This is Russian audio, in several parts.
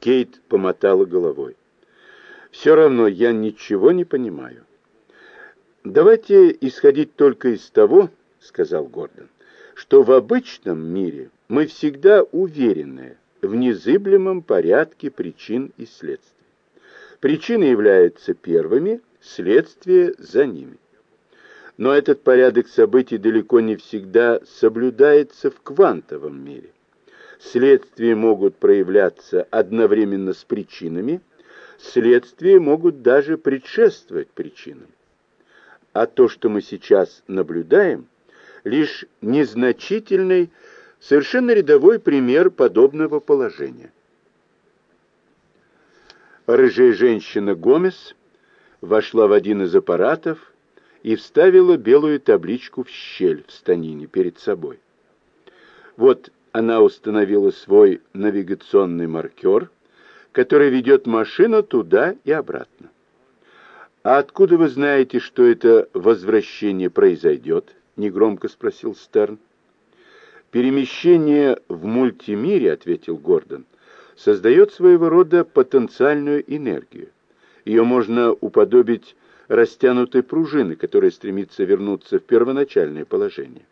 Кейт помотала головой. «Все равно я ничего не понимаю». «Давайте исходить только из того, — сказал Гордон, — что в обычном мире мы всегда уверены в незыблемом порядке причин и следствий. Причины являются первыми, следствие за ними. Но этот порядок событий далеко не всегда соблюдается в квантовом мире. Следствия могут проявляться одновременно с причинами, следствия могут даже предшествовать причинам. А то, что мы сейчас наблюдаем, лишь незначительный, совершенно рядовой пример подобного положения. Рыжая женщина Гомес вошла в один из аппаратов и вставила белую табличку в щель в станине перед собой. Вот она установила свой навигационный маркер, который ведет машину туда и обратно. «А откуда вы знаете, что это возвращение произойдет?» — негромко спросил Стерн. «Перемещение в мультимире», — ответил Гордон, — создает своего рода потенциальную энергию. Ее можно уподобить растянутой пружины, которая стремится вернуться в первоначальное положение.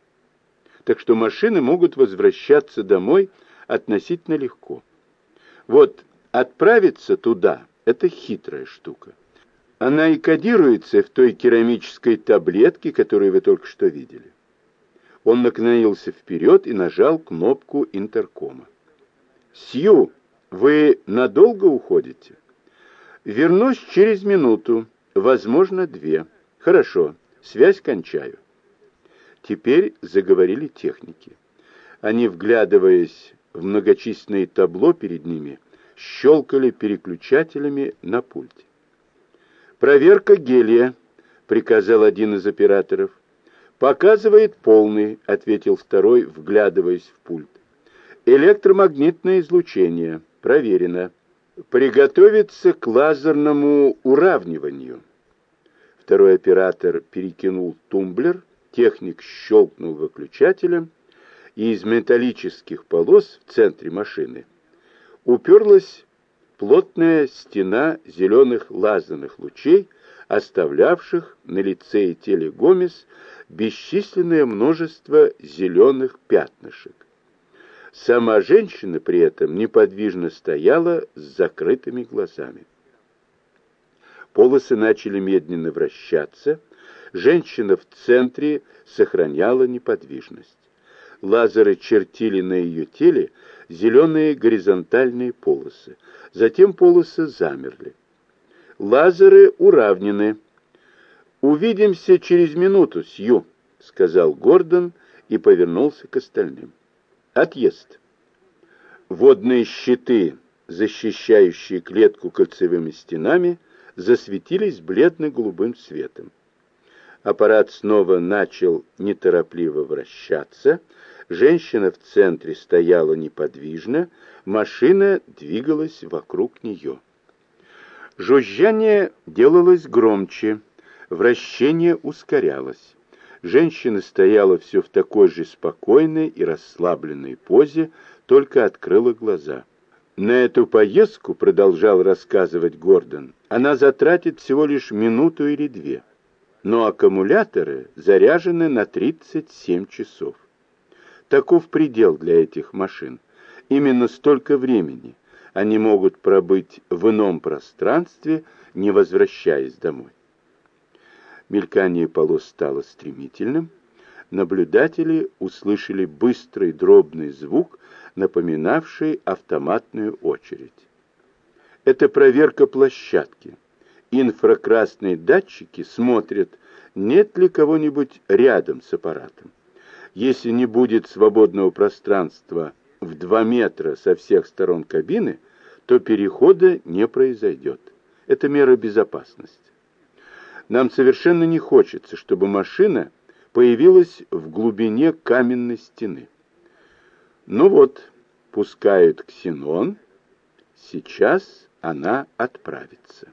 Так что машины могут возвращаться домой относительно легко. Вот отправиться туда – это хитрая штука. Она и кодируется в той керамической таблетке, которую вы только что видели. Он наклонился вперед и нажал кнопку интеркома. «Сью!» Вы надолго уходите? Вернусь через минуту, возможно, две. Хорошо, связь кончаю. Теперь заговорили техники. Они, вглядываясь в многочисленные табло перед ними, щелкали переключателями на пульте. «Проверка гелия», — приказал один из операторов. «Показывает полный», — ответил второй, вглядываясь в пульт. «Электромагнитное излучение». Проверено. Приготовиться к лазерному уравниванию. Второй оператор перекинул тумблер, техник щелкнул выключателем, и из металлических полос в центре машины уперлась плотная стена зеленых лазерных лучей, оставлявших на лице и теле Гомес бесчисленное множество зеленых пятнышек. Сама женщина при этом неподвижно стояла с закрытыми глазами. Полосы начали медленно вращаться. Женщина в центре сохраняла неподвижность. Лазеры чертили на ее теле зеленые горизонтальные полосы. Затем полосы замерли. Лазеры уравнены. «Увидимся через минуту, Сью», — сказал Гордон и повернулся к остальным. Отъезд. Водные щиты, защищающие клетку кольцевыми стенами, засветились бледно-голубым светом. Аппарат снова начал неторопливо вращаться, женщина в центре стояла неподвижно, машина двигалась вокруг нее. Жужжание делалось громче, вращение ускорялось. Женщина стояла все в такой же спокойной и расслабленной позе, только открыла глаза. На эту поездку, продолжал рассказывать Гордон, она затратит всего лишь минуту или две. Но аккумуляторы заряжены на 37 часов. Таков предел для этих машин. Именно столько времени они могут пробыть в ином пространстве, не возвращаясь домой. Мелькание полос стало стремительным. Наблюдатели услышали быстрый дробный звук, напоминавший автоматную очередь. Это проверка площадки. Инфракрасные датчики смотрят, нет ли кого-нибудь рядом с аппаратом. Если не будет свободного пространства в 2 метра со всех сторон кабины, то перехода не произойдет. Это мера безопасности. Нам совершенно не хочется, чтобы машина появилась в глубине каменной стены. Ну вот, пускают ксенон, сейчас она отправится.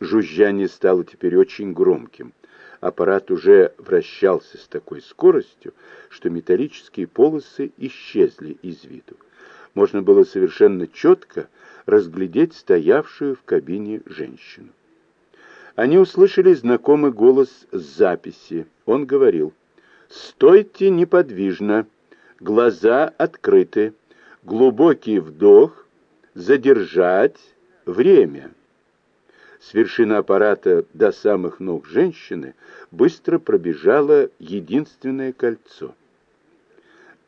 Жужжание стало теперь очень громким. Аппарат уже вращался с такой скоростью, что металлические полосы исчезли из виду. можно было совершенно четко разглядеть стоявшую в кабине женщину. Они услышали знакомый голос с записи. Он говорил, «Стойте неподвижно, глаза открыты, глубокий вдох, задержать время». С вершины аппарата до самых ног женщины быстро пробежало единственное кольцо.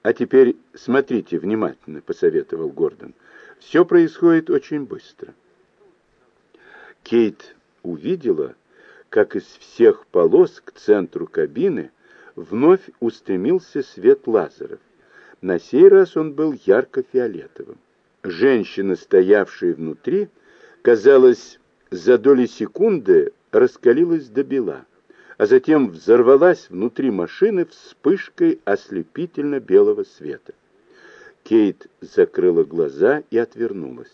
«А теперь смотрите внимательно», — посоветовал Гордон. «Все происходит очень быстро». Кейт увидела, как из всех полос к центру кабины вновь устремился свет лазеров. На сей раз он был ярко-фиолетовым. Женщина, стоявшая внутри, казалось, за доли секунды раскалилась до бела, а затем взорвалась внутри машины вспышкой ослепительно-белого света. Кейт закрыла глаза и отвернулась.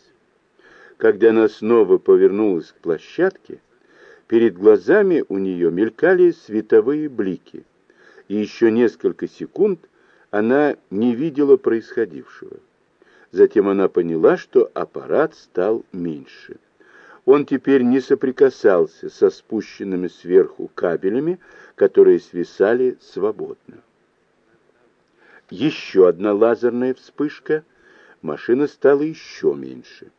Когда она снова повернулась к площадке, перед глазами у нее мелькали световые блики, и еще несколько секунд она не видела происходившего. Затем она поняла, что аппарат стал меньше. Он теперь не соприкасался со спущенными сверху кабелями, которые свисали свободно. Еще одна лазерная вспышка, машина стала еще меньше.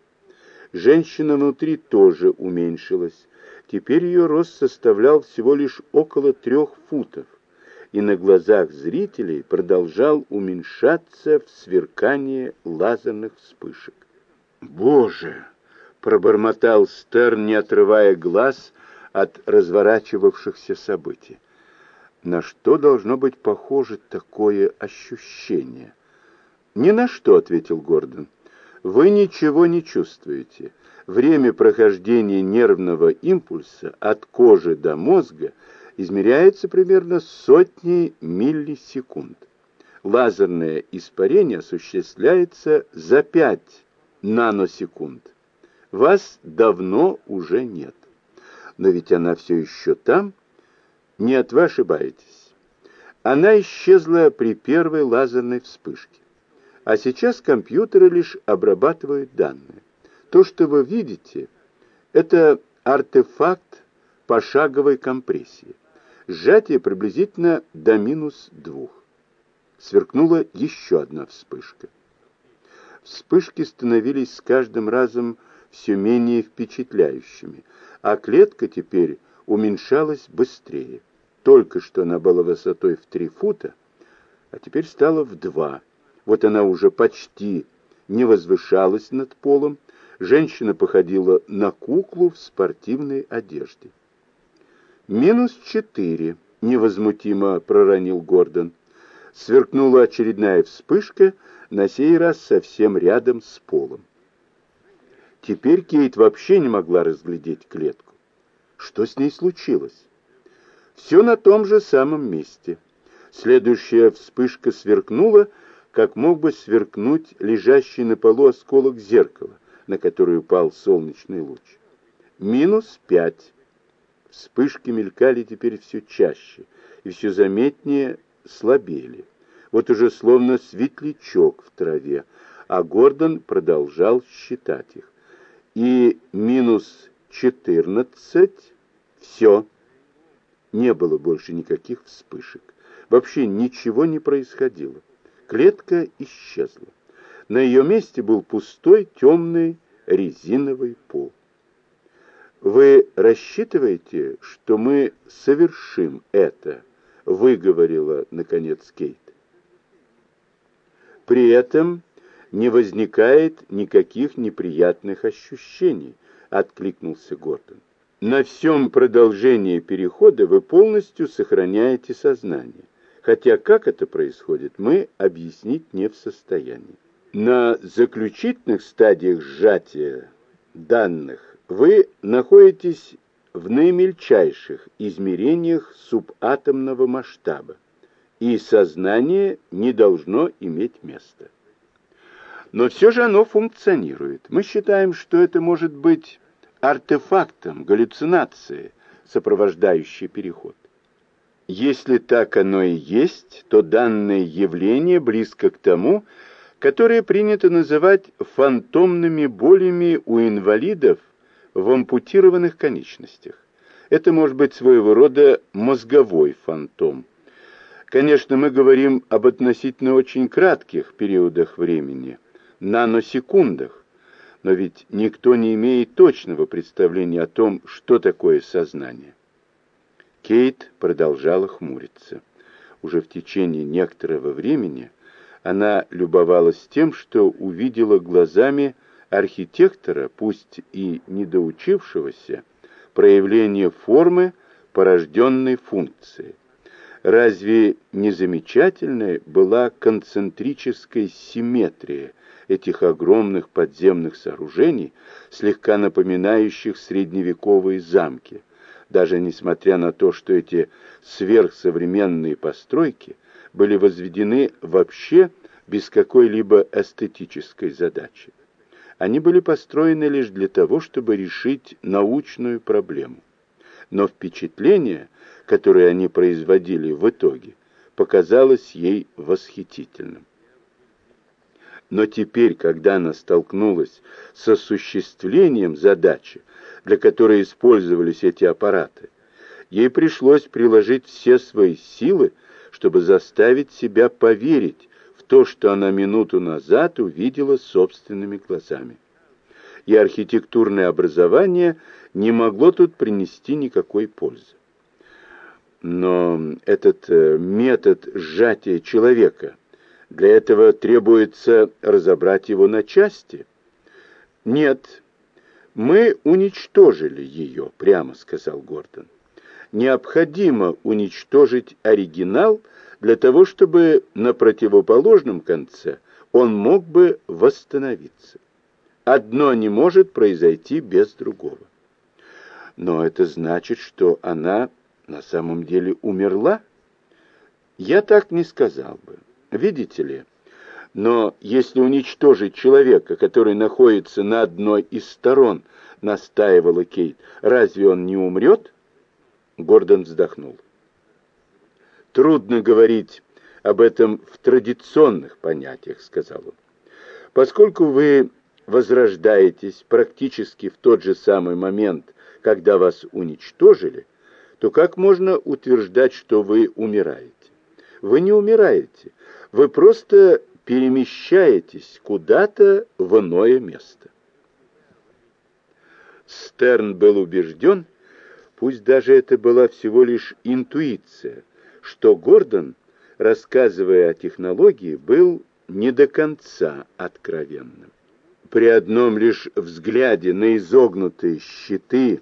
Женщина внутри тоже уменьшилась. Теперь ее рост составлял всего лишь около трех футов, и на глазах зрителей продолжал уменьшаться в сверкании лазерных вспышек. «Боже!» — пробормотал Стерн, не отрывая глаз от разворачивавшихся событий. На что должно быть похоже такое ощущение? «Ни на что», — ответил Гордон. «Вы ничего не чувствуете. Время прохождения нервного импульса от кожи до мозга измеряется примерно сотней миллисекунд. Лазерное испарение осуществляется за 5 наносекунд. Вас давно уже нет. Но ведь она все еще там. Нет, вы ошибаетесь. Она исчезла при первой лазерной вспышке. А сейчас компьютеры лишь обрабатывают данные. То, что вы видите, это артефакт пошаговой компрессии. Сжатие приблизительно до минус двух. Сверкнула еще одна вспышка. Вспышки становились с каждым разом все менее впечатляющими, а клетка теперь уменьшалась быстрее. Только что она была высотой в три фута, а теперь стала в два. Вот она уже почти не возвышалась над полом, женщина походила на куклу в спортивной одежде. «Минус четыре», — невозмутимо проронил Гордон. Сверкнула очередная вспышка, на сей раз совсем рядом с полом. Теперь Кейт вообще не могла разглядеть клетку. Что с ней случилось? Все на том же самом месте. Следующая вспышка сверкнула, как мог бы сверкнуть лежащий на полу осколок зеркала, на который упал солнечный луч. Минус пять. Вспышки мелькали теперь все чаще и все заметнее слабели. Вот уже словно светлячок в траве, а Гордон продолжал считать их и минус 14, все. Не было больше никаких вспышек. Вообще ничего не происходило. Клетка исчезла. На ее месте был пустой темный резиновый пол. «Вы рассчитываете, что мы совершим это?» — выговорила, наконец, Кейт. При этом не возникает никаких неприятных ощущений», — откликнулся Гордон. «На всем продолжении перехода вы полностью сохраняете сознание, хотя как это происходит, мы объяснить не в состоянии. На заключительных стадиях сжатия данных вы находитесь в наимельчайших измерениях субатомного масштаба, и сознание не должно иметь места. Но все же оно функционирует. Мы считаем, что это может быть артефактом, галлюцинацией, сопровождающей переход. Если так оно и есть, то данное явление близко к тому, которые принято называть фантомными болями у инвалидов в ампутированных конечностях. Это может быть своего рода мозговой фантом. Конечно, мы говорим об относительно очень кратких периодах времени, наносекундах, но ведь никто не имеет точного представления о том, что такое сознание. Кейт продолжала хмуриться. Уже в течение некоторого времени она любовалась тем, что увидела глазами архитектора, пусть и недоучившегося, проявление формы, порожденной функции. Разве не замечательной была концентрическая симметрия этих огромных подземных сооружений, слегка напоминающих средневековые замки, даже несмотря на то, что эти сверхсовременные постройки были возведены вообще без какой-либо эстетической задачи. Они были построены лишь для того, чтобы решить научную проблему. Но впечатление, которое они производили в итоге, показалось ей восхитительным. Но теперь, когда она столкнулась с осуществлением задачи, для которой использовались эти аппараты, ей пришлось приложить все свои силы, чтобы заставить себя поверить в то, что она минуту назад увидела собственными глазами. И архитектурное образование не могло тут принести никакой пользы. Но этот э, метод сжатия человека, для этого требуется разобрать его на части. Нет, мы уничтожили ее, прямо сказал Гордон необходимо уничтожить оригинал для того, чтобы на противоположном конце он мог бы восстановиться. Одно не может произойти без другого. Но это значит, что она на самом деле умерла? Я так не сказал бы. Видите ли? Но если уничтожить человека, который находится на одной из сторон, настаивала Кейт, разве он не умрет? Гордон вздохнул. «Трудно говорить об этом в традиционных понятиях», — сказал он. «Поскольку вы возрождаетесь практически в тот же самый момент, когда вас уничтожили, то как можно утверждать, что вы умираете? Вы не умираете, вы просто перемещаетесь куда-то в иное место. Стерн был убежден, Пусть даже это была всего лишь интуиция, что Гордон, рассказывая о технологии, был не до конца откровенным. При одном лишь взгляде на изогнутые щиты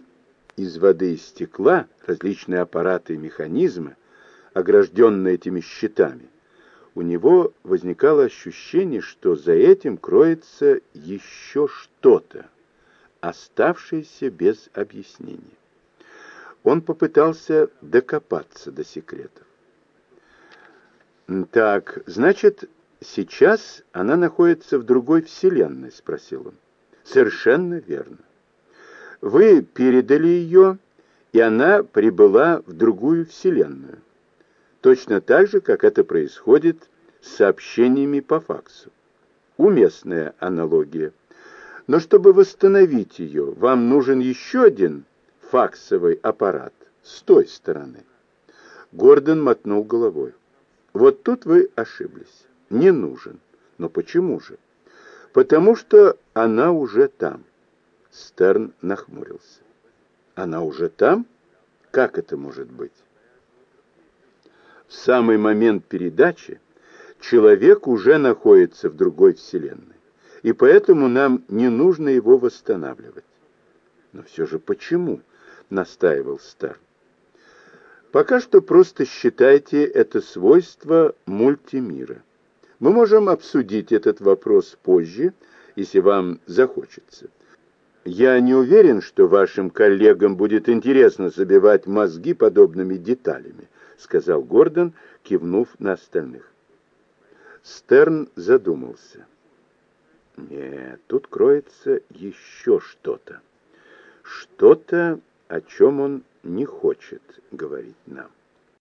из воды и стекла, различные аппараты и механизмы, огражденные этими щитами, у него возникало ощущение, что за этим кроется еще что-то, оставшееся без объяснения он попытался докопаться до секретов. «Так, значит, сейчас она находится в другой вселенной?» — спросил он. «Совершенно верно. Вы передали ее, и она прибыла в другую вселенную. Точно так же, как это происходит с сообщениями по факсу. Уместная аналогия. Но чтобы восстановить ее, вам нужен еще один факсовый аппарат с той стороны. Гордон мотнул головой. Вот тут вы ошиблись. Не нужен. Но почему же? Потому что она уже там. Стерн нахмурился. Она уже там? Как это может быть? В самый момент передачи человек уже находится в другой вселенной, и поэтому нам не нужно его восстанавливать. Но все же почему? — настаивал Стар. Пока что просто считайте это свойство мультимира. Мы можем обсудить этот вопрос позже, если вам захочется. Я не уверен, что вашим коллегам будет интересно забивать мозги подобными деталями, сказал Гордон, кивнув на остальных. Стерн задумался. Нет, тут кроется еще что-то. Что-то о чем он не хочет говорить нам.